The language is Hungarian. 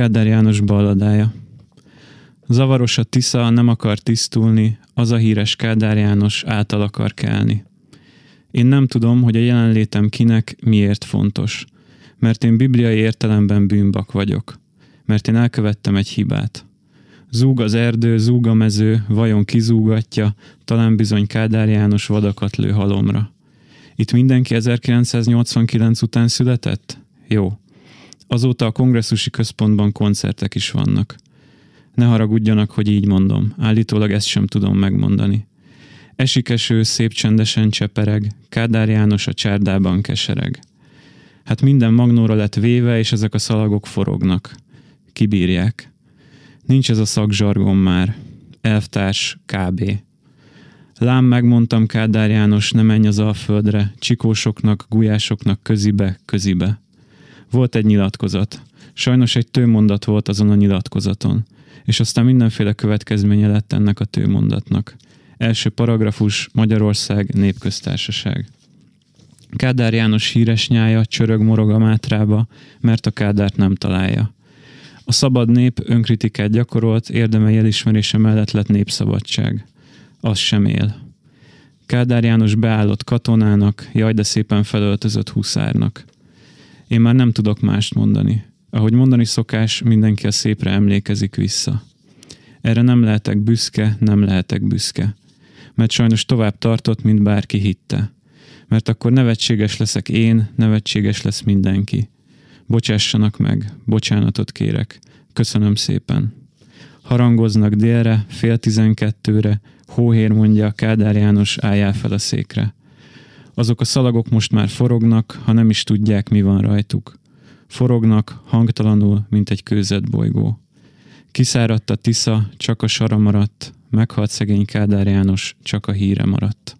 Kádár János balladája. Zavaros a Tisza, nem akar tisztulni, az a híres Kádár János által akar kelni. Én nem tudom, hogy a jelenlétem kinek miért fontos, mert én bibliai értelemben bűnbak vagyok, mert én elkövettem egy hibát. Zúg az erdő, zúg a mező, vajon kizúgatja, talán bizony Kádár János vadakat lő halomra. Itt mindenki 1989 után született? Jó. Azóta a kongresszusi központban koncertek is vannak. Ne haragudjanak, hogy így mondom. Állítólag ezt sem tudom megmondani. Esik eső, szép csendesen csepereg, Kádár János a csárdában kesereg. Hát minden magnóra lett véve, és ezek a szalagok forognak. Kibírják. Nincs ez a szakzsargon már. Elvtárs, kb. Lám megmondtam Kádár János, ne menj az alföldre, csikósoknak, gulyásoknak közibe, közibe. Volt egy nyilatkozat. Sajnos egy tőmondat volt azon a nyilatkozaton, és aztán mindenféle következménye lett ennek a tőmondatnak. Első paragrafus Magyarország Népköztársaság. Kádár János híres nyája csörög morog a mátrába, mert a Kádárt nem találja. A szabad nép önkritikát gyakorolt, érdemei elismerése mellett lett népszabadság. Az sem él. Kádár János beállott katonának, jaj de szépen felöltözött huszárnak. Én már nem tudok mást mondani. Ahogy mondani szokás, mindenki a szépre emlékezik vissza. Erre nem lehetek büszke, nem lehetek büszke. Mert sajnos tovább tartott, mint bárki hitte. Mert akkor nevetséges leszek én, nevetséges lesz mindenki. Bocsássanak meg, bocsánatot kérek. Köszönöm szépen. Harangoznak délre, fél tizenkettőre, hóhér mondja, Kádár János álljál fel a székre. Azok a szalagok most már forognak, ha nem is tudják, mi van rajtuk. Forognak, hangtalanul, mint egy kőzett bolygó. Kiszáradt a Tisza, csak a sara maradt, meghalt szegény Kádár János, csak a híre maradt.